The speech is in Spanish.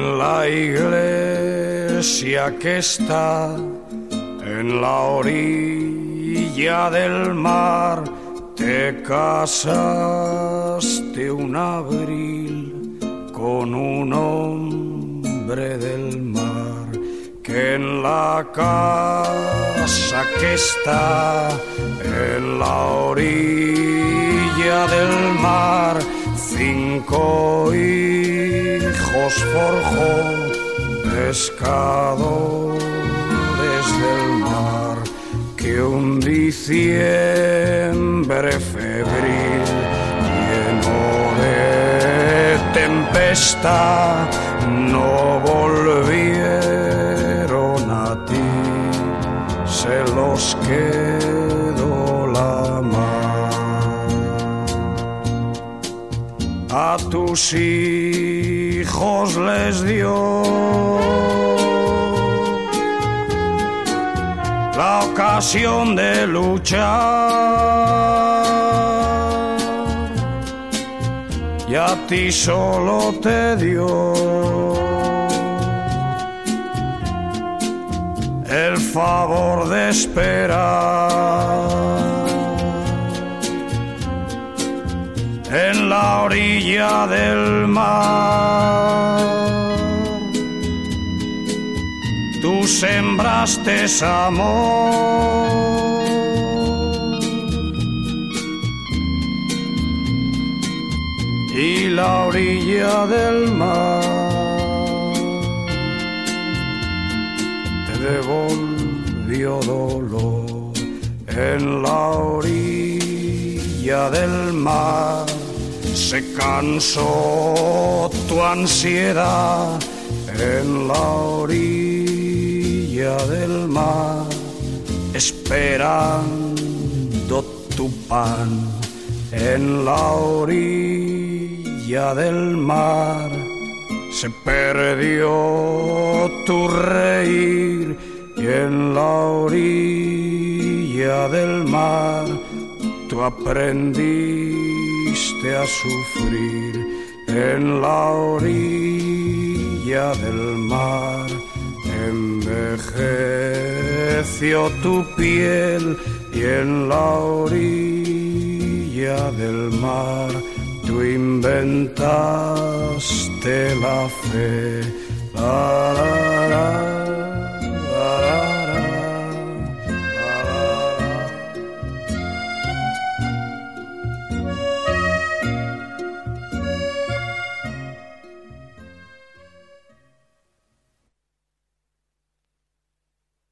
en la iglesia que está en la orilla del mar te casaste un abril con un hombre del mar que en la casa que está en la orilla del mar cinco hijos forjó pescadores del mar que un diciembre febril lleno de tempestad no A tus hijos les dio. La ocasión de luchar. Y a ti solo te dio. El favor de esperar en la orilla del mar. Tú sembraste amor. Y la orilla del mar te devolvió dolor en la orilla del mar. Se cansó tu ansiedad en la orilla del mar, esperando tu pan en la orilla del mar. Se perdió tu reír y en la orilla del mar tú aprendiste a sufrir en la orilla del mar. Envejeció tu piel y en la orilla del mar tú inventaste la fe.